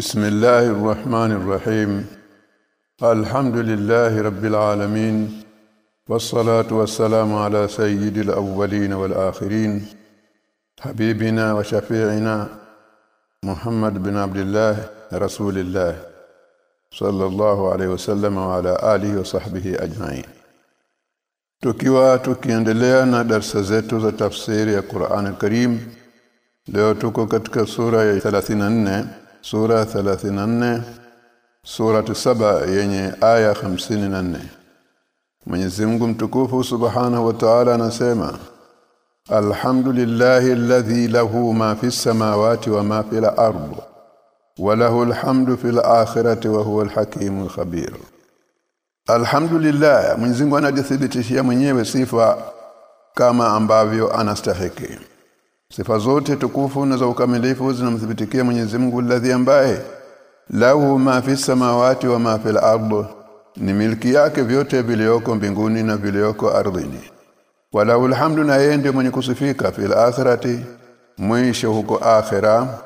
بسم الله الرحمن الرحيم الحمد لله رب العالمين والصلاة والسلام على سيد الأولين والآخرين حبيبنا وشفيعنا محمد بن عبد الله رسول الله صلى الله عليه وسلم وعلى آله وصحبه أجمعين tukiwa tukiendelea na darasa zetu za tafsiri ya Qur'an al-Karim. Leo tuko katika sura ya 34 sura 34 sura saba yenye aya 54 Mwenyezi Mungu mtukufu Subhanahu wa Ta'ala anasema Alhamdulillahi alladhi lahu ma fis samawati wa ma fil ardh wa lahu alhamdu fil akhirati wa huwa alhakimul khabir. Alhamdulillah Mwenyezi Mungu anajithibitishia mwenyewe sifa kama ambavyo anastahiki Sifa zote tukufu na za ukamilifu zinamthibitikia Mwenyezi Mungu alladhi ambaye lahu ma fi samawati wa ma fil ardh ni milki yake vyote vilioko mbinguni na vilioko ardhini. Wala alhamdu na yeye ndiye mwenye kusifika fil akhirati mwisho huko akhira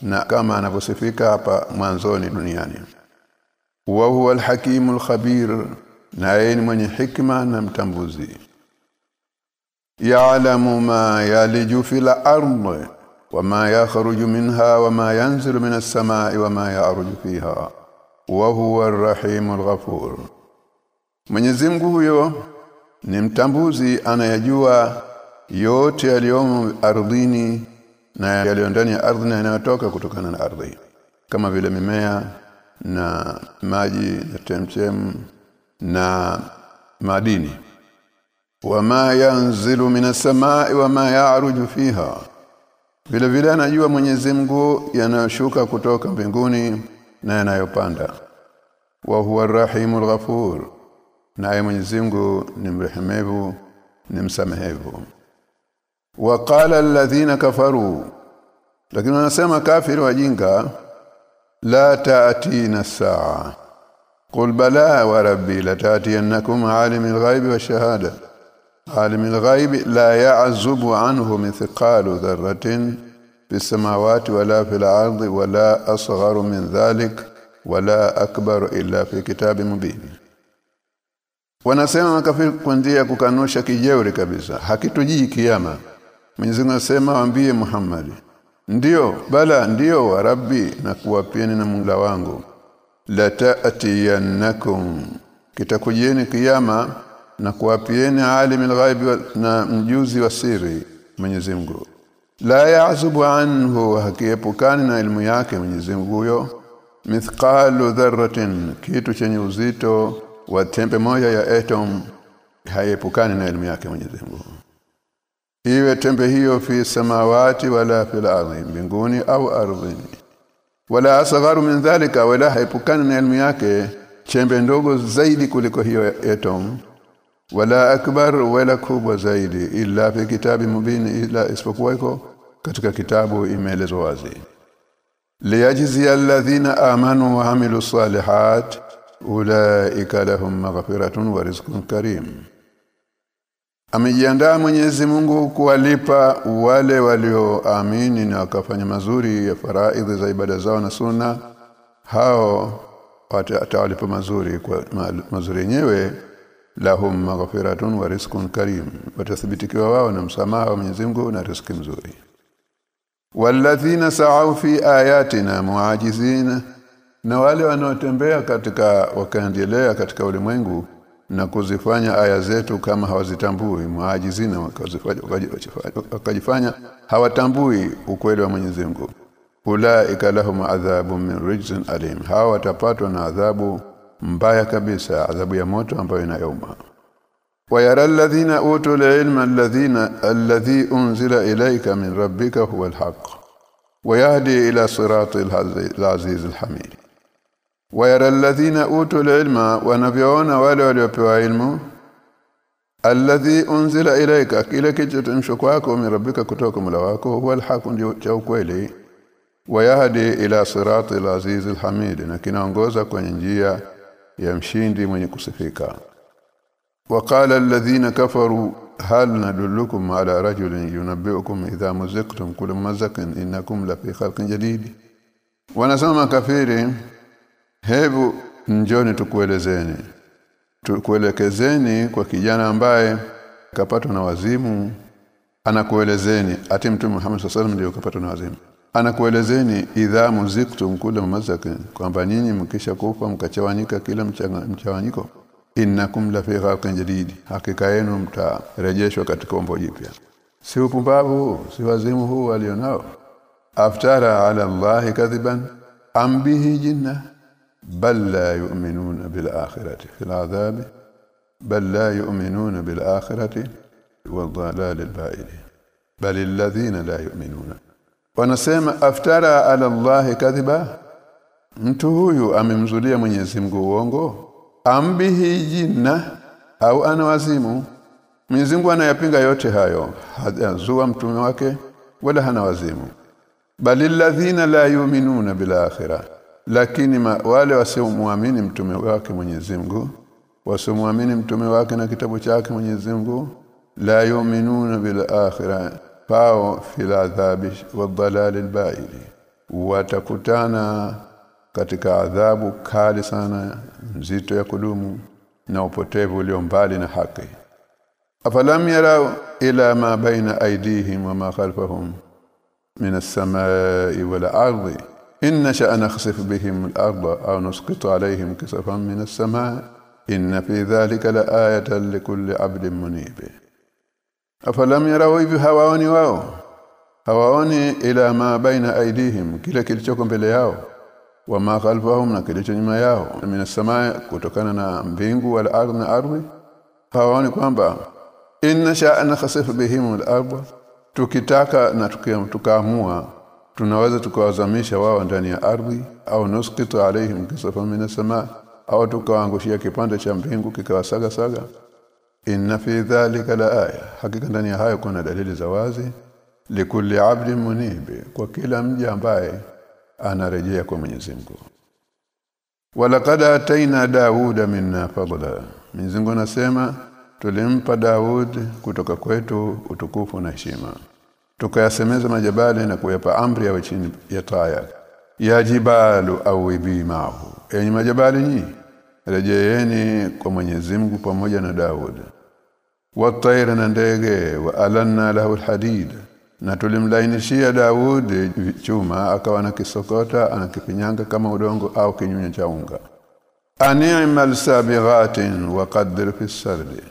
na kama anavyosifika hapa mwanzoni duniani. Wa huwa alhakimul khabir na yeye ni mwenye hikma na mtambuzi ya'lamu ma yaliju wama yakhruju minha wa ma yanzilu minas samai wama ya'ruju fiha. Wa huwa arrahimul ghafur. Mwenyezi Mungu huyo ni mtambuzi anayajua yote yaliyomo ardhini na yaliyo ndani ya ardhi na yanayotoka kutokana na ardhi kama vile mimea na maji na temtem na madini wama yanzilu minas samai wama ya'ruju fiha. Vile vile anajua Mwenyezi Mungu yanayoshuka kutoka mbinguni na yanayopanda. Wa huwa arrahimul ghafur. Naye Mwenyezi Mungu ni mrehemevu ni msamehevu. Waqala alladhina kafaru. Lakini wanasema kafiri wajinga la ta'tina saa qul bala wa rabbi la ta'tiyannakum alimul ghaibi wash-shahada alimul ghaibi la ya'zubu anhu mithqalu dharratin fis samawati wala fil ardi wala asgharu min dhalik wala akbar illa fi kitabi mubin. Wanasema makafiri ya kukanusha kijeuri kabisa hakitujii kiyama. Mwenyezi Mungu anasema waambie Muhammad ndiyo bala ndiyo wa rabbi na kuwapieni na Mola wangu. La ta'tiyannakum kitakujieni kiyama na kuwapieni alimul ghaibi na mjuzi wa siri Mwenyezi Mungu. La ya'zubu anhu hakiepukani na elimu yake Mwenyezi Mungu huyo. Mithqalu dharratin kitu chenye uzito wa tembe moja ya atom haiepukani na elimu yake Mwenyezi Mungu. Iwe tembe hiyo fi samawati wala fil ardi mbinguni au ardhini. Wala asgharu min dhalika wala haipukani na elimu yake chembe ndogo zaidi kuliko hiyo atom wala akbar wala kubwa zaidi ila fi kitabi mubini ila isipokuwa iko katika kitabu imeelezwa wazi. Liyajzi alladhina amanu wa amilu salihat ulaika lahum maghfiratun wa rizqun karim. Amejiandaa Mwenyezi Mungu kuwalipa wale walioamini na wakafanya mazuri ya faraidhi za ibada zao na sunna. Hao atawalipa mazuri kwa mazuri yenyewe lahum maghfiratun wa rizqun karim. Watathibitikiwa wao na msamaha wa Mwenyezi Mungu na riziki mzuri. Walladhina sa'u fi ayatina muajizina na wale wanaotembea katika wakaendelea katika ulimwengu na kuzifanya aya zetu kama hawazitambui. Muajizina wakajifanya hawatambui ukweli wa Mwenyezi Mungu. Ulaika lahum adhabun min rijzin alim. Hawa watapatwa na adhabu mbaya kabisa adhabu ya moto ambayo inayouma ويرى الذين اوتوا العلم الذين الذي انزل اليك من ربك هو الحق ويهدي الى صراط العزيز الحميد ويرى الذين اوتوا العلم wanavyoona wale waliopewa ilmu alladhi unzila ilayka kile kilichotumshwa kwako mirabbika kutoka mula wako huwa alhaq ndio cha ukweli wayahdi ila sirati alaziz alhamid na kinaongoza kwenye njia ya mshindi mwenye kusifika. Waqala alladhina kafaru hal nadullukum ala rajulin yunabbiukum idha muzaqtum kullu mazakin innakum la fi khalqin jadid. Wanasema kafiri hebu njoni tukuelezeni. Tukuelekezeni kwa kijana ambaye kapatwa na wazimu anakuelezeni ati mtume Muhammad sallallahu alaihi wasallam ndio kapatwa na wazimu anakuelezeni idha muziktum kula mazakin kwamba nyinyi mkisha kufa mkachawanyika kila mchawanyiko innakum la fi khalqin jadid hakika yenu mtarejeshwa katika umbo jipya. Si upumbavu si wazimu huu alionao? Aftara ala allahi kadhiban am bihi jinna? Bal la yu'minuna bil akhirati fil adhab bal la yu'minuna bil akhirati wa dhalal al ba'id bal alladhina la yu'minuna wanasema aftara ala allahi kadhiba. Mtu huyu amemzulia Mwenyezi Mungu uongo? Ambihi jinna au ana wazimu? Mwenyezi Mungu anayapinga yote hayo hazua mtume wake wala hana wazimu. Bali alladhina la yu'minuna bil akhirah lakini ma, wale wasiomuamini mtume wake Mwenyezi Mungu wasiomuamini mtume wake na kitabu chake Mwenyezi Mungu la yu'minuna bil akhirah fao fil adhabi wadhalal albaid watakutana katika adhabu kali sana nzito ya kudumu na upotevu ulio mbali na haki. Afalam yarau ila ma baina aydihim wa ma khalfahum min as-samai wal ardi in nasha nakhsif bihim al-ardha aw nusqit alayhim kisafan min as-samai in fi dhalika la ayatan likulli 'abdin munib afalam yarau hivi hawaoni wao? Hawaoni ila ma baina aidihim kile kilichoko mbele yao. Wa ma khalfahum na kilicho nyuma yao. Mina samaa kutokana na mbingu wal ardhi na ardhi. Hawaoni kwamba inna sha'na khasif bihim al-ardh tukitaka na tukaamua tunaweza tukawazamisha wao ndani ya ardhi au nusqitu alaihim kisafa min samaa au tukawaangushia kipande cha mbingu kikawasaga saga, saga inna fi dhalika la aya. Hakika ndani ya hayo kuna dalili za wazi. Likulli abdin munib kwa kila mja ambaye anarejea kwa Mwenyezi Mungu. Walaqad ataina dauda minna fadla. Mwenyezi Mungu anasema tulimpa Daud kutoka kwetu utukufu na heshima. Tukayasemeza majabali na kuyapa amri yawe chini ya taa ya jibalu au mahu enyi majabali nyi rejeeni kwa Mwenyezi Mungu pamoja na Daud wataira na ndege wa alanna lahu alhadid. Na tulimlainishia Daud chuma akawa na kisokota anakipinyanga kama udongo au kinyunya cha unga. Ani'mal sabighatin wa qaddir fi sardi.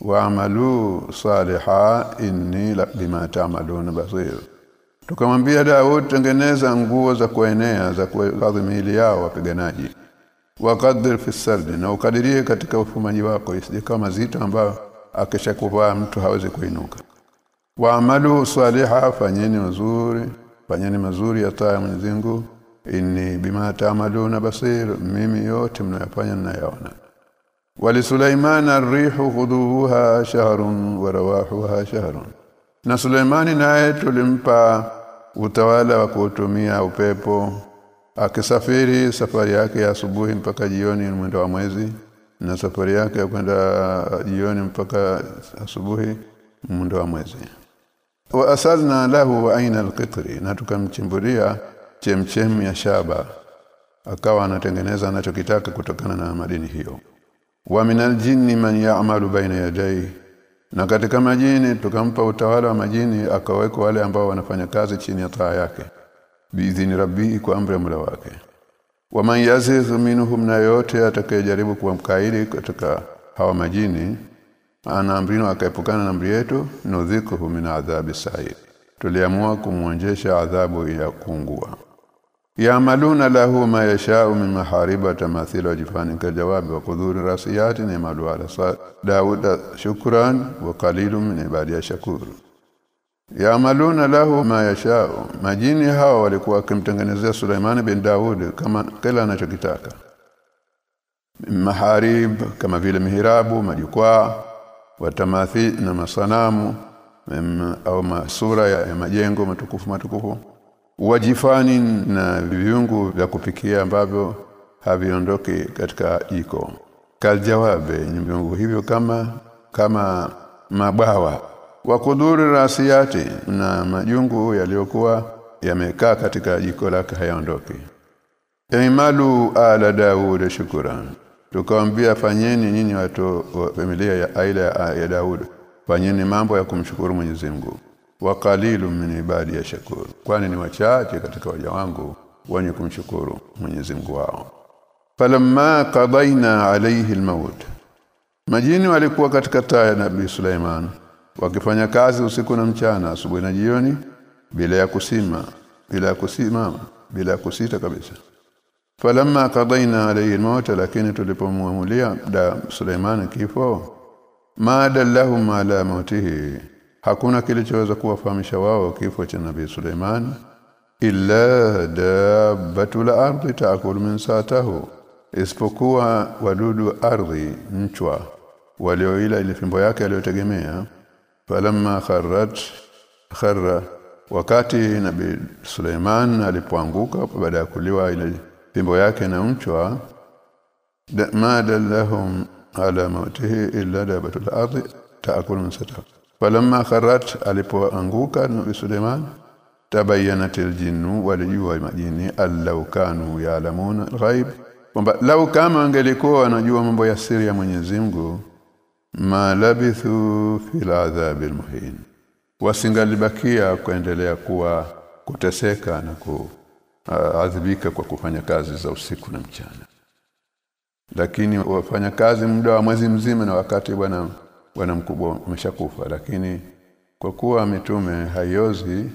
Wa'malu saliha inni bima ta'malun basir. Tukamwambia Daud tengeneza nguo za kuenea za kuhifadhi miili yao wapiganaji waqaddir fi sardi na ukadirie katika ufumaji wako isije kama zito ambayo akishakuvaa mtu hawezi kuinuka. Waamalu saliha fanyeni mazuri fanyeni mazuri ya taa Mwenyezi Mungu. Inni bima taamaluna basir mimi yote mnayofanya ninayaona. Wali Sulaiman arrihu khuduha shahrun wa rawahuha shahrun. Na sulaimani naye tulimpa utawala wa kutumia upepo akisafiri safari yake ya asubuhi mpaka jioni mwendo wa mwezi. Na safari yake ya kwenda jioni mpaka asubuhi mwendo wa mwezi. Wa asalna lahu wa aina alqitri na tukamchimbulia chemchem ya shaba. Akawa anatengeneza anachokitaka kutokana na madini hiyo. Wa minal jinni man ya'malu baina yaday. Na katika majini tukampa utawala wa majini akaweka wale ambao wanafanya kazi chini ya taa yake biidhini rabbi kwa amri ya Mola wake. Wa man yazigh minhum na yote atakayejaribu kuwa mkaidi katika hawa majini ana amrino akaepukana na amri yetu nudhikuhu min adhabi sa'ir. Tuliamua kumwonjesha adhabu ya kuungua. Yamaluna lahu ma yasha'u min mahariba tamathila wa jifani kajawabi wa kudhuri rasiyati ni malu ala sa Daud shukran wa qalilun min ibadiya shakur yaamaluna lahu ma yashao majini hawa walikuwa wakimtengenezea Suleimani bin Daud kama kila anachokitaka. Maharib kama vile mihirabu majukwaa watamathi na masanamu au masura ya, ya majengo matukufu matukufu. Wajifani na viungu vya kupikia ambavyo haviondoki katika jiko. Kaljawabe viungu hivyo kama kama mabawa wa kudhuri rasiyati na majungu yaliyokuwa yamekaa katika jiko lake hayaondoki. Imalu ala daud shukran. Tukamwambia fanyeni nyinyi watu wa familia ya aila ya, Daud fanyeni mambo ya kumshukuru Mwenyezi Mungu. Wa qalilu min ibadi ya shakuru kwani ni wachache katika waja wangu wenye kumshukuru Mwenyezi Mungu wao. Falamma qadaina alayhi almaut. Majini walikuwa katika taa ya Nabii Suleiman wakifanya kazi usiku na mchana asubuhi na jioni bila ya kusima bila ya kusimama bila ya kusita kabisa. Falamma qadaina alayhi almaut lakini tulipomwamulia da Suleiman kifo ma dallahum ala mautihi hakuna kilichoweza kuwafahamisha wao kifo cha nabii Suleiman illa dabbatul ardi taakul min saatahu isipokuwa wadudu ardhi nchwa walioila ile fimbo yake aliyotegemea falamma kharrat kharra. Wakati nabi Suleiman alipoanguka baada ya kuliwa ile fimbo yake na mchwa ma dallahum ala mautihi illa dabatul ardi taakul min falamma kharrat alipoanguka nabi Suleiman tabayyanat aljinnu walijua majini allau kanu ya'lamuna alghaib. Kwamba lau kama angelikuwa anajua mambo ya siri ya Mwenyezi Mungu ma labithu fil al-muhin. Wasingalibakia kuendelea kuwa kuteseka na kuadhibika kwa kufanya kazi za usiku na mchana. Lakini wafanya kazi muda wa mwezi mzima na wakati bwana bwana mkubwa ameshakufa. Lakini kwa kuwa mitume haiozi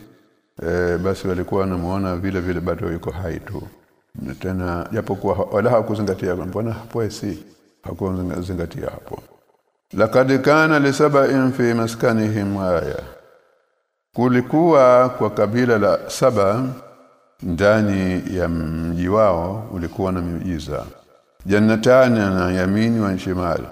e, basi walikuwa wanamuona vile vile bado yuko hai tu. Tena japokuwa wala hakuzingatia mbona hapo si hakuzingatia hapo laqad kana lisaba'in fi maskanihim aya kulikuwa kwa kabila la saba ndani ya mji wao ulikuwa na miujiza. Jannatani na yamini wa shimali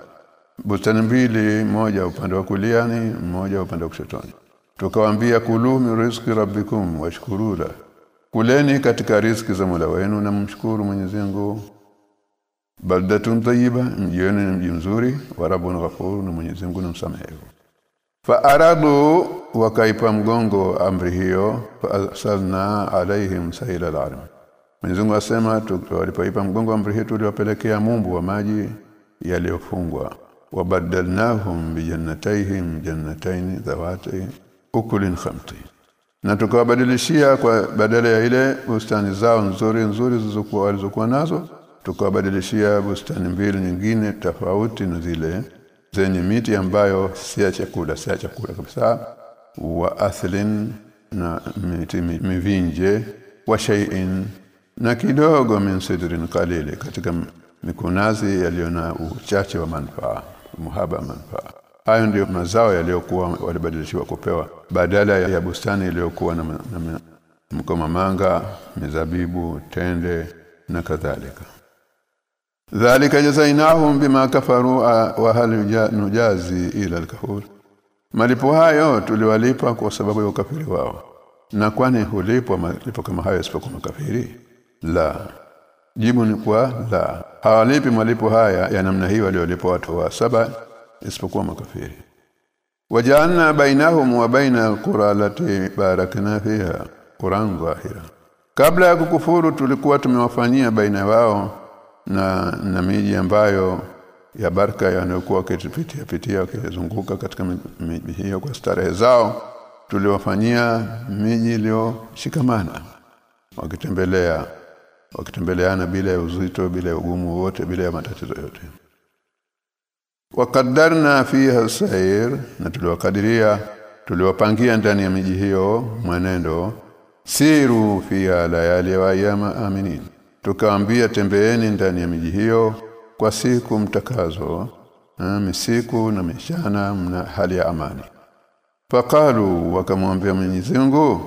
bustani mbili moja upande wa kuliani moja upande wa kushotoni tukawaambia kulumi rizqi rabbikum washkurula. kuleni katika riziki za Mola wenu na mshukuru Mwenyezi Mungu baldatun tayyiba mji wenu ni mji mzuri wa rabbun ghafur na Mwenyezi Mungu ni msamehevu. Fa aradu wakaipa mgongo amri hiyo fa arsalna alaihim sayla alarm Mwenyezi Mungu asema tulipoipa mgongo amri hiyo tuliwapelekea mumbu wa maji yaliyofungwa. Wabadalnahum bijannatayhim jannatayn dhawati ukulin khamti. Na tukawabadilishia kwa badala ya ile bustani zao nzuri nzuri zilizokuwa walizokuwa nazo tukawabadilishia bustani mbili nyingine tofauti na zile zenye miti ambayo si ya chakula si ya chakula kabisa. Wa athlin na miti mivinje wa shay'in na kidogo min sidrin qalili katika mikunazi yaliyo na uchache wa manufaa muhaba manufaa. Hayo ndiyo mazao yaliyokuwa walibadilishiwa kupewa badala ya bustani iliyokuwa na, na mkoma manga mizabibu tende na kadhalika dhalika jazainahum bima kafaru wa hal nujazi ila al-kafur. Malipo hayo tuliwalipa kwa sababu ya ukafiri wao. Na kwani hulipwa malipo kama hayo isipokuwa makafiri? La. Jibu ni kwa la. Hawalipi malipo haya ya namna hii waliolipwa watu wa saba isipokuwa makafiri. Wajaanna bainahum wa baina alqura allati barakna fiha. Quran kabla ya kukufuru tulikuwa tumewafanyia baina wao na na miji ambayo ya baraka yanayokuwa wakipitia pitia wakizunguka katika miji hiyo kwa starehe zao tuliwafanyia miji iliyoshikamana wakitembelea wakitembeleana bila ya uzito bila ya ugumu wote bila ya matatizo yote. Wakaddarna fiha sair na tuliwakadiria tuliwapangia ndani ya miji hiyo mwenendo siru fiha layali wa ayama aminin tukaambia tembeeni ndani ya miji hiyo kwa siku mtakazo na misiku na mishana mna hali ya amani. Faqalu wakamwambia Mwenyezi Mungu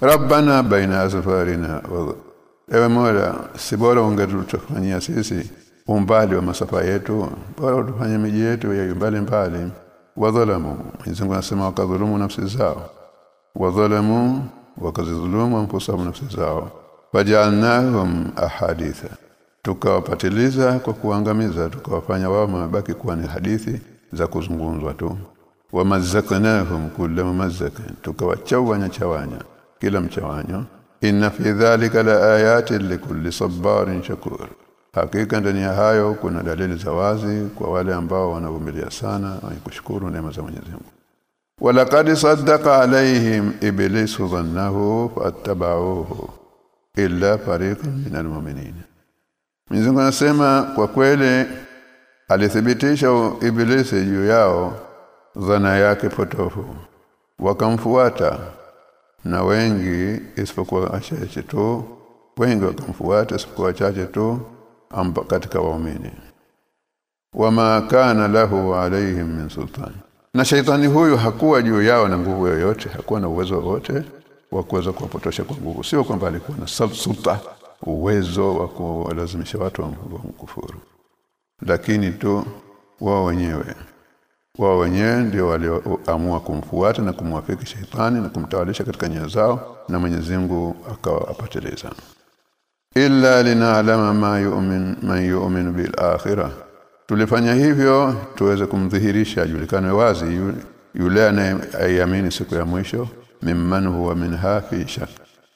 rabbana baina azfarina ewe mola si bora ungetufanyia sisi umbali wa masafa yetu bora utufanye miji yetu ya mbali mbali wadhalamu Mwenyezi Mungu anasema wakadhulumu nafsi zao. Wadhalamu wakazidhulumu nafsi zao fajalnahum ahaditha. Tukawapatiliza kwa kuangamiza tukawafanya wao mabaki kuwa ni hadithi za kuzungumzwa tu. Wamazzaqnahum kulla mumazzakin tukawachawanya chawanya kila mchawanyo. Inna fi dhalika la ayatin likulli sabarin shakur. Hakika ndani ya hayo kuna dalili za wazi kwa wale ambao wanavumilia sana na kushukuru neema za Mwenyezi Mungu. Walaqad saddaqa alaihim iblisu dhannahu fattaba'uhu illa fariqan minal mu'minin Mwenyezi anasema kwa kweli alithibitisha ibilisi juu yao dhana yake potofu. Wakamfuata na wengi isipokuwa wachache tu wengi wakamfuata isipokuwa wachache tu amba katika waumini. Wama kana lahu alaihim min sultan. Na shaitani huyu hakuwa juu yao na nguvu yoyote hakuwa na uwezo wote wa kuweza kuwapotosha kwa nguvu. Sio kwamba alikuwa na sulta uwezo wa kuwalazimisha watu wa kufuru lakini tu wao wenyewe wao wenyewe ndio walioamua kumfuata na kumwafiki shetani na kumtawalisha katika nyoyo zao na Mwenyezi Mungu akawapateleza illa linaalama ma yu'min man yu'min bil akhirah. Tulifanya hivyo tuweze kumdhihirisha ajulikane wazi yule anayeamini siku ya mwisho mimman huwa min hafi shak.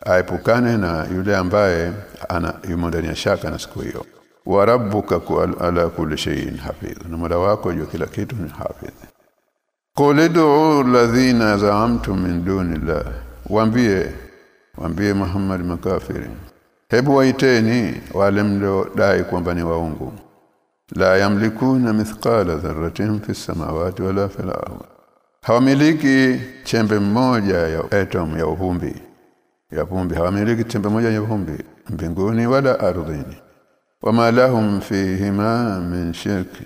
Aepukane na yule ambaye ana yumo ndani ya shaka na siku hiyo. Wa rabbuka ala kulli shay'in hafiz na mola wako juu kila kitu ni hafiz qul ud'u alladhina za'amtum min dunillah. Waambie waambie Muhammad makafiri. Hebu waiteni wale mliodai kwamba ni waungu. La yamlikuna mithqala dharratin fi samawati wala fil ardh hawamiliki chembe moja ya atom ya uvumbi. Ya vumbi hawamiliki chembe moja ya vumbi mbinguni wala ardhini. Wama lahum fihima min shirki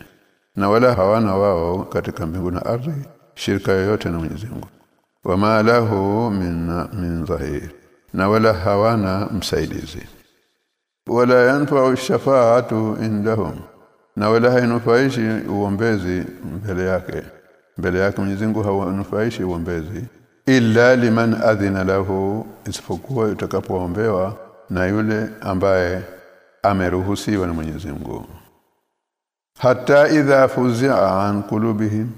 na wala hawana wao katika mbingu na ardhi shirka yoyote na Mwenyezi Mungu. Wama lahu min min zahir na wala hawana msaidizi. Wala yanfa'u shafaatu indahum. Na wala hainufaishi uombezi mbele yake mbele yake Mwenyezi Mungu hawanufaishi uombezi illa liman adhina lahu isipokuwa utakapoombewa na yule ambaye ameruhusiwa na Mwenyezi Mungu. Hata idha fuzia an kulubihim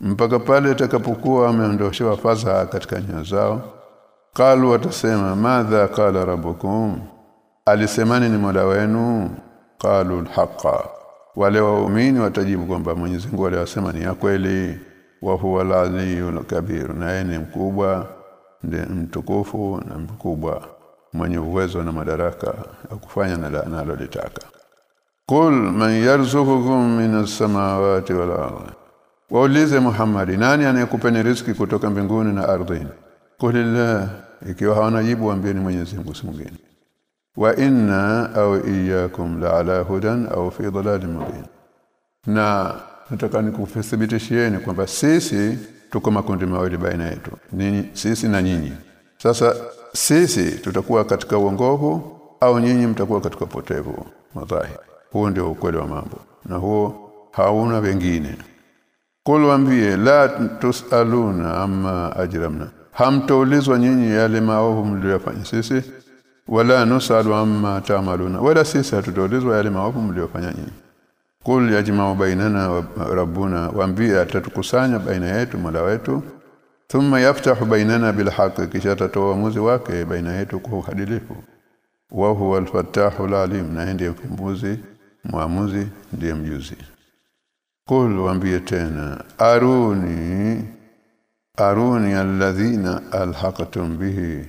mpaka pale utakapokuwa ameondoshewa faza katika nyoyo zao. Qalu watasema madha qala rabbukum? Alisemani ni mola wenu. Qalu alhaqa wale waumini watajibu kwamba Mwenyezi Mungu aliyosema ni ya kweli wa huwa al kabir ni mkubwa ndiye mtukufu na mkubwa mwenye uwezo na madaraka ya kufanya na analolitaka Qul man yarzuqukum minas samawati wal ardh Waulize Muhammad nani anayekupeni riziki kutoka mbinguni na ardhini? Qulillah ikiwa hawana jibu ambieni Mwenyezi Mungu mwingine. Wa inna au iyyakum la ala hudan au fi dhalalin mubin. Na nataka nikuthibitishieni kwamba sisi tuko makundi mawili baina yetu nini sisi na nyinyi. Sasa sisi tutakuwa katika uongovu au nyinyi mtakuwa katika upotevu? Madhahi huo ndio ukweli wa mambo na huo hauna wengine. Kul wambie la tusaluna amma ajramna. Hamtoulizwa nyinyi yale maovu mliyofanya sisi wala nusalu amma ta'maluna. Wala sisi hatutoulizwa yale maovu mliyofanya nyinyi Kul yajma'u bainana wa rabbuna waambie atatukusanya baina yetu mola wetu. Thumma yaftahu bainana bil haqq kisha atatoa uamuzi wake baina yetu kwa uadilifu. Wa huwa al-fattahu al-alim na ndiye mfumbuzi muamuzi ndiye mjuzi. Kul waambie tena aruni aruni alladhina alhaqtum bihi.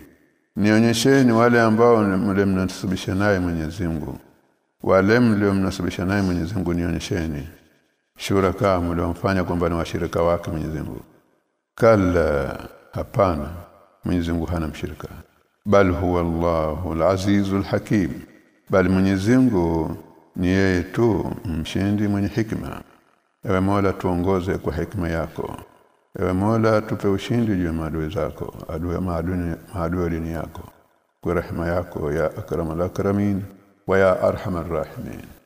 Nionyesheni wale ambao mle mnasibisha naye Mwenyezi Mungu wale mlio mnasibisha naye Mwenyezi Mungu nionyesheni shuraka mliomfanya kwamba ni washirika wake Mwenyezi Mungu. Kala hapana Mwenyezi Mungu hana mshirika. Bal huwa Allahu al-azizul hakim. Bali Mwenyezi Mungu ni yeye tu mshindi mwenye hikma. Ewe Mola tuongoze kwa hikma yako. Ewe Mola tupe ushindi juu ya maadui zako adui maadui maadui yako. Kwa rehema yako ya akramal akramin wa ya arhamar rahimin